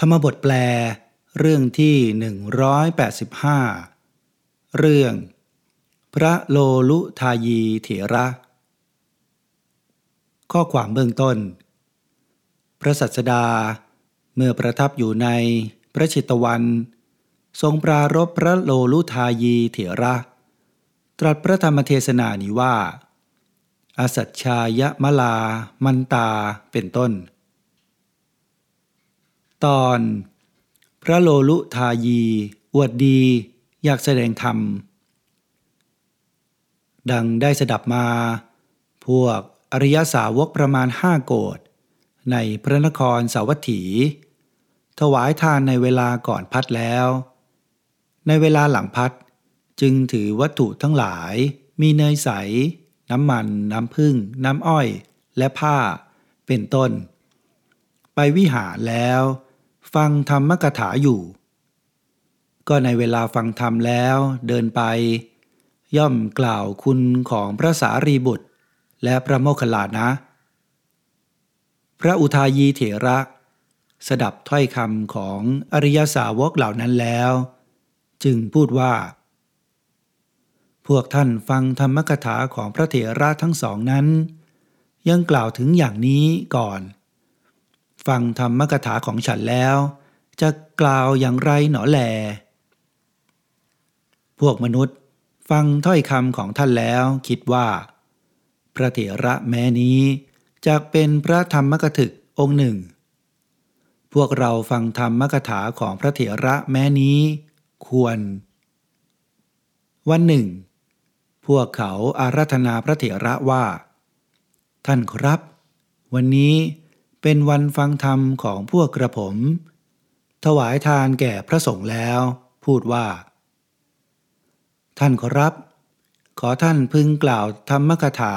ธรรมบทแปล เรื่องที่ 185 เรื่อง พระโลลุทายีเถระ ข้อความเบื้องต้น พระสัสดา เมื่อประทับอยู่ในพระชิตวัน ทรงปรารบพระโลลุทายีเถระ ตรัสพระธรรมเทศนานี้ว่า อสัชชายะมลา มันตาเป็นต้น ตอน พระโลลุทายี อวดดี อยากแสดงธรรม ดังได้สดับมา พวกอริยสาวกประมาณห้าโกดในพระนครสาวัตถี ถวายทานในเวลาก่อนพัดแล้ว ในเวลาหลังพัดจึงถือวัตถุทั้งหลาย มีเนยใส น้ำมัน น้ำผึ้ง น้ำอ้อย และผ้า เป็นต้น ไปวิหารแล้ว ฟังธรรมกถาอยู่ ก็ในเวลาฟังธรรมแล้วเดินไป ย่อมกล่าวคุณของพระสารีบุตร และพระโมคคัลลานะ พระอุทายีเถระ สดับถ้อยคำของอริยสาวกเหล่านั้นแล้ว จึงพูดว่า พวกท่านฟังธรรมกถาของพระเถระทั้งสองนั้น ยังกล่าวถึงอย่างนี้ก่อน ฟังธรรมกถาของฉันแล้ว จะกล่าวอย่างไรหนอแล พวกมนุษย์ฟังถ้อยคำของท่านแล้วคิดว่า พระเถระแม้นี้จะเป็นพระธรรมกถึกองค์หนึ่ง พวกเราฟังธรรมกถาของพระเถระแม้นี้ ควร วันหนึ่ง พวกเขาอารัธนาพระเถระว่า ท่านครับ วันนี้ เป็นวันฟังธรรมของพวกกระผม ถวายทานแก่พระสงฆ์แล้ว พูดว่า ท่านขอรับ ขอท่านพึงกล่าวธรรมกถา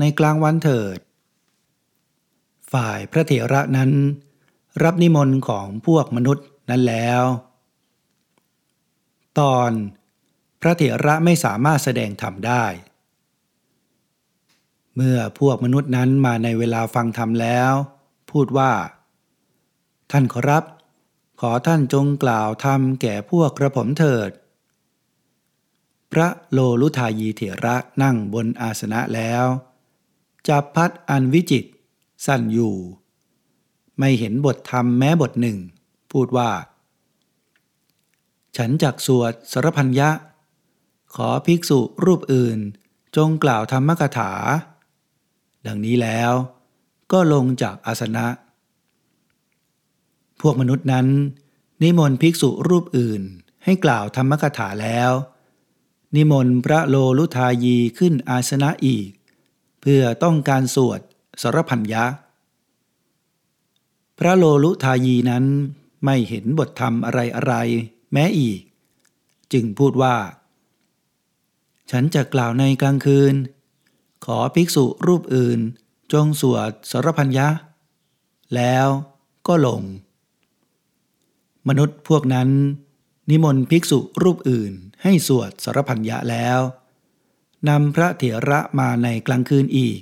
ในกลางวันเถิด ฝ่ายพระเถระนั้น รับนิมนต์ของพวกมนุษย์นั้นแล้ว ตอนพระเถระไม่สามารถแสดงธรรมได้ เมื่อพวกมนุษย์นั้นมาในเวลาฟังธรรมแล้ว พูดว่า ท่านขอรับ ขอท่านจงกล่าวธรรมแก่พวกกระผมเถิด พระโลลุทายีเถระนั่งบนอาสนะแล้วจับพัดอันวิจิต สั้นอยู่ ไม่เห็นบทธรรมแม้บทหนึ่ง พูดว่า ฉันจักสวดสรพัญญะ ขอภิกษุรูปอื่นจงกล่าวธรรมกถา ดังนี้แล้ว ก็ลงจากอาสนะ พวกมนุษย์นั้น นิมนต์ภิกษุรูปอื่นให้กล่าวธรรมกถาแล้ว นิมนต์พระโลลุทายีขึ้นอาสนะอีก เพื่อต้องการสวดสรพัญญะ พระโลลุทายีนั้นไม่เห็นบทธรรมอะไรอะไรแม้อีก จึงพูดว่า ฉันจะกล่าวในกลางคืน ขอภิกษุรูปอื่น จงสวดสรพัญญะ แล้วก็ลง มนุษย์พวกนั้น นิมนต์ภิกษุรูปอื่นให้สวดสรพัญญะแล้วนำพระเถระมาในกลางคืนอีก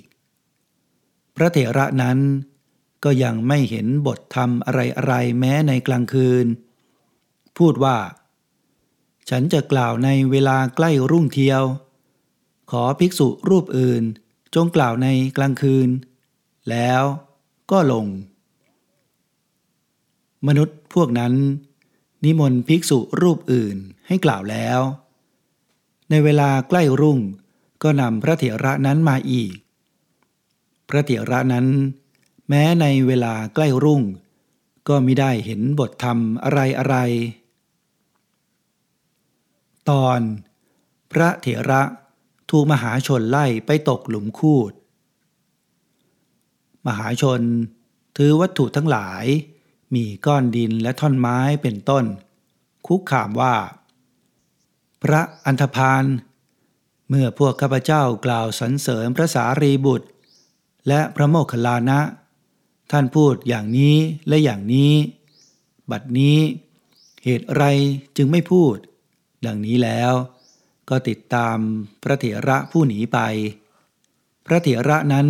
พระเถระนั้นก็ยังไม่เห็นบทธรรมอะไรอะไรแม้ในกลางคืน พูดว่า ฉันจะกล่าวในเวลาใกล้รุ่งเทียว ขอภิกษุรูปอื่น จงกล่าวในกลางคืน แล้วก็ลง มนุษย์พวกนั้น นิมนต์ภิกษุรูปอื่นให้กล่าวแล้ว ในเวลาใกล้รุ่งก็นำพระเถระนั้นมาอีก พระเถระนั้น แม้ในเวลาใกล้รุ่ง ก็ไมิได้เห็นบทธรรมอะไรอะไร ตอน พระเถระ ถูกมหาชนไล่ไปตกหลุมคูด มหาชนถือวัตถุทั้งหลาย มีก้อนดินและท่อนไม้เป็นต้น คุกขามว่า พระอันธพาลเมื่อพวกข้าพเจ้ากล่าวสรรเสริญพระสารีบุตร และพระโมคคัลลานะ ท่านพูดอย่างนี้และอย่างนี้ บัดนี้เหตุไรจึงไม่พูด ดังนี้แล้ว ก็ติดตามพระเถระผู้หนีไป พระเถระนั้น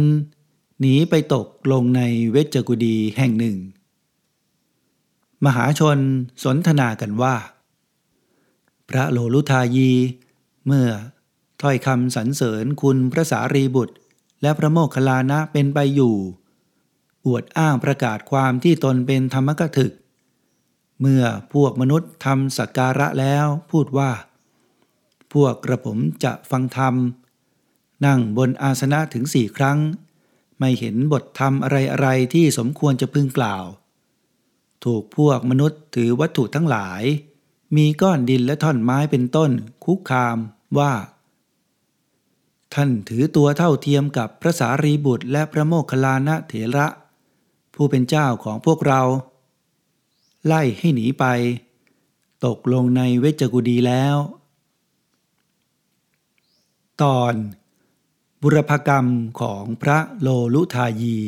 หนีไปตกลงในเวจกุดีแห่งหนึ่ง มหาชนสนทนากันว่า พระโลลุทายีเมื่อถ้อยคำสรรเสริญคุณพระสารีบุตร และพระโมคคัลลานะเป็นไปอยู่ อวดอ้างประกาศความที่ตนเป็นธรรมกถึก เมื่อพวกมนุษย์ทำสักการะแล้วพูดว่า พวกกระผมจะฟังธรรม นั่งบนอาสนะถึงสี่ครั้ง ไม่เห็นบทธรรมอะไรๆที่สมควรจะพึงกล่าว ถูกพวกมนุษย์ถือวัตถุทั้งหลาย มีก้อนดินและท่อนไม้เป็นต้น คุกคามว่า ท่านถือตัวเท่าเทียมกับพระสารีบุตรและพระโมคคัลลานะเถระ ผู้เป็นเจ้าของพวกเรา ไล่ให้หนีไป ตกลงในเวจกุดีแล้ว ตอนบุรพกรรมของพระโลลุทายี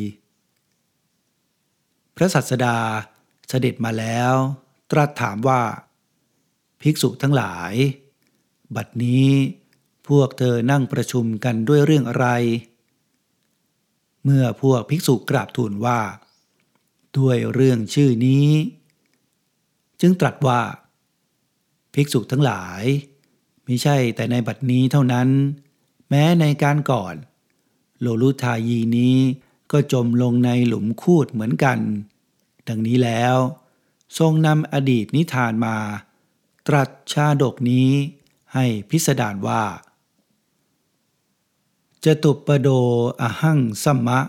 พระสัสดาเสด็จมาแล้ว ตรัสถามว่า ภิกษุทั้งหลาย บัดนี้พวกเธอนั่งประชุมกันด้วยเรื่องอะไร เมื่อพวกภิกษุกราบทูลว่า ด้วยเรื่องชื่อนี้ จึงตรัสว่า ภิกษุทั้งหลายไม่ใช่แต่ในบัดนี้เท่านั้น แม้ในการก่อน โลลุทายีนี้ก็จมลงในหลุมคูดเหมือนกัน ดังนี้แล้ว ทรงนำอดีตนิทานมา ตรัสชาดกนี้ให้พิสดารว่าจตุปโดอหังสัมมะ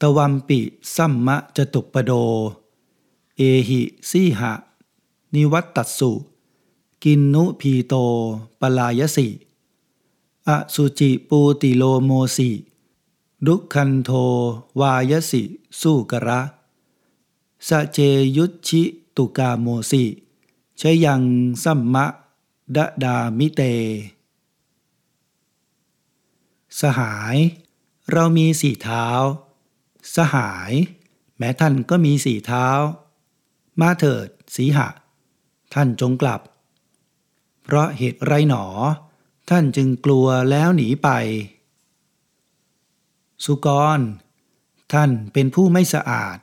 ตวัมปิสัมมะจตุปโด เอหิสีหะ นิวัตตัสุ กินนุพีโต ปลายสิ อสุจิปูติโลโมสิดุคันโทวายสิสู้กระสะเจยุชิตุกาโมสิชยังสัมมะดะดามิเต สหาย เรามีสี่เท้า สหาย แม้ท่านก็มีสี่เท้า มาเถิดสีหะ ท่านจงกลับ เพราะเหตุไรหนอ ท่านจึงกลัวแล้วหนีไป สุกร ท่านเป็นผู้ไม่สะอาด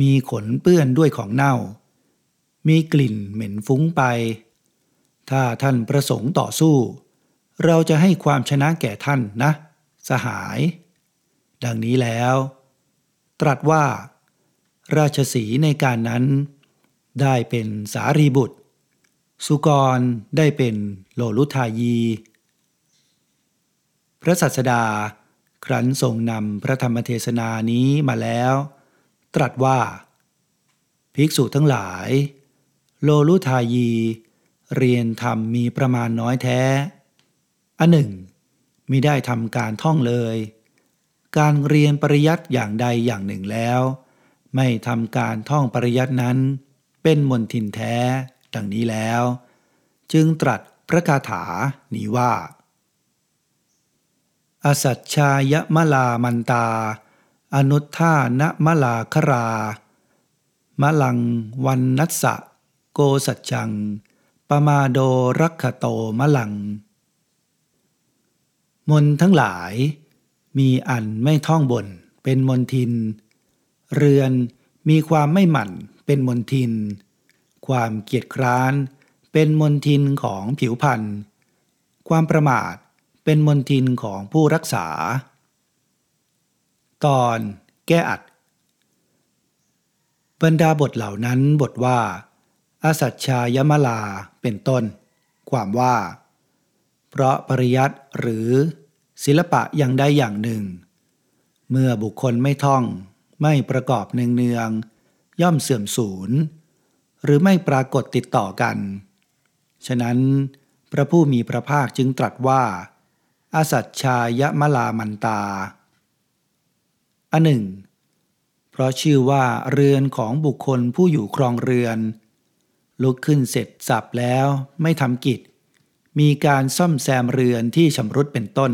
มีขนเปื้อนด้วยของเน่า มีกลิ่นเหม็นฟุ้งไป ถ้าท่านประสงค์ต่อสู้ เราจะให้ความชนะแก่ท่านนะ สหาย ดังนี้แล้ว ตรัสว่า ราชสีในการนั้น ได้เป็นสารีบุตร สุกรได้เป็นโลลุทายี พระสัสดาครั้นทรงนำพระธรรมเทศนานี้มาแล้ว ตรัสว่า ภิกษุทั้งหลาย โลลุทายี เรียนธรรมมีประมาณน้อยแท้ อันหนึ่งมิได้ทำการท่องเลย การเรียนปริยัติอย่างใดอย่างหนึ่งแล้ว ไม่ทำการท่องปริยัตินั้น เป็นมนทินแท้ ดังนี้แล้ว จึงตรัสพระคาถานี้ว่า อสัชชายมลามันตา อนุทธานมลาครามลังวันนัสสะโกสัจจัง ปมาโดรักขโตมลัง มนทั้งหลาย มีอันไม่ท่องบนเป็นมนทิน เรือนมีความไม่หมั่นเป็นมนทิน ความเกียจคร้าน เป็นมนทินของผิวพันธ์ความประมาทเป็นมนทินของผู้รักษา ตอนแก้อัด บรรดาบทเหล่านั้นบทว่า อาสัชชายมลาเป็นต้น ความว่า เพราะปริยัติหรือศิลปะอย่างใดอย่างหนึ่ง เมื่อบุคคลไม่ท่องไม่ประกอบเนืองๆย่อมเสื่อมสูญ หรือไม่ปรากฏติดต่อกัน ฉะนั้นพระผู้มีพระภาคจึงตรัสว่าอาสัชชายมลามันตา อันหนึ่ง เพราะชื่อว่าเรือนของบุคคลผู้อยู่ครองเรือน ลุกขึ้นเสร็จสับแล้วไม่ทำกิจ มีการซ่อมแซมเรือนที่ชำรุดเป็นต้น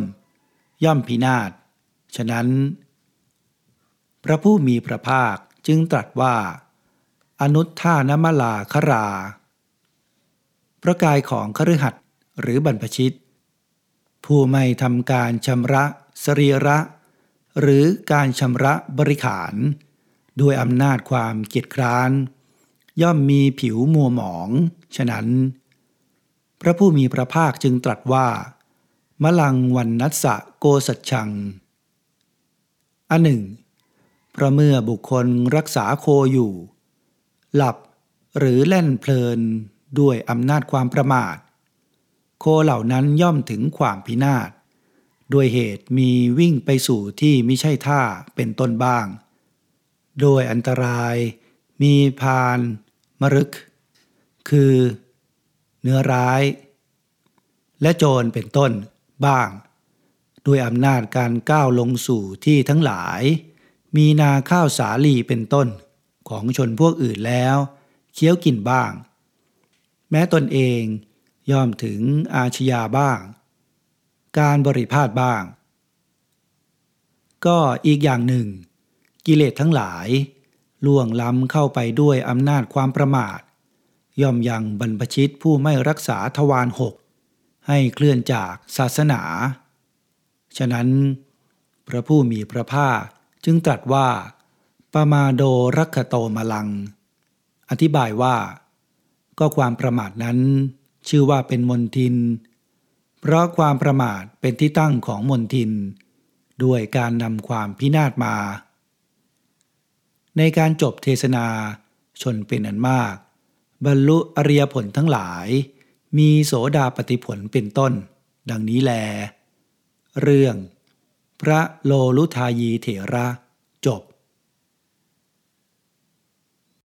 ย่อมพินาศ ฉะนั้น พระผู้มีพระภาคจึงตรัสว่า อนุทธานมลาครา พระกายของคฤหัสถ์หรือบรรพชิต ผู้ไม่ทำการชำระสรีระ หรือการชำระบริขาร ด้วยอำนาจความเกียจคร้าน ย่อมมีผิวมัวหมอง ฉะนั้น พระผู้มีพระภาคจึงตรัสว่ามลังวันนัสสะโกสัจชัง อันหนึ่ง เพราะเมื่อบุคคลรักษาโคอยู่ หลับหรือเล่นเพลินด้วยอำนาจความประมาท โคเหล่านั้นย่อมถึงความพินาศด้วยเหตุมีวิ่งไปสู่ที่ไม่ใช่ท่าเป็นต้นบ้าง โดยอันตรายมีพานมรึก คือ เนื้อร้าย และโจรเป็นต้นบ้าง ด้วยอำนาจการก้าวลงสู่ที่ทั้งหลาย มีนาข้าวสาลีเป็นต้น ของชนพวกอื่นแล้ว เคี้ยวกินบ้าง แม้ตนเองย่อมถึงอาชญาบ้าง การบริพาทบ้าง ก็อีกอย่างหนึ่ง กิเลสทั้งหลายล่วงล้ำเข้าไปด้วยอำนาจความประมาท ย่อมยังบรรพชิตผู้ไม่รักษาทวารหกให้เคลื่อนจากศาสนา ฉะนั้น พระผู้มีพระภาคจึงตรัสว่า ปมาโดรักโตมลัง อธิบายว่า ก็ความประมาทนั้น ชื่อว่าเป็นมนทิน เพราะความประมาทเป็นที่ตั้งของมนทิน ด้วยการนำความพินาศมา ในการจบเทศนาชนเป็นอันมาก บรรลุอริยผลทั้งหลาย มีโสดาปฏิผลเป็นต้น ดังนี้แล เรื่อง พระโลลุทายีเถระจบ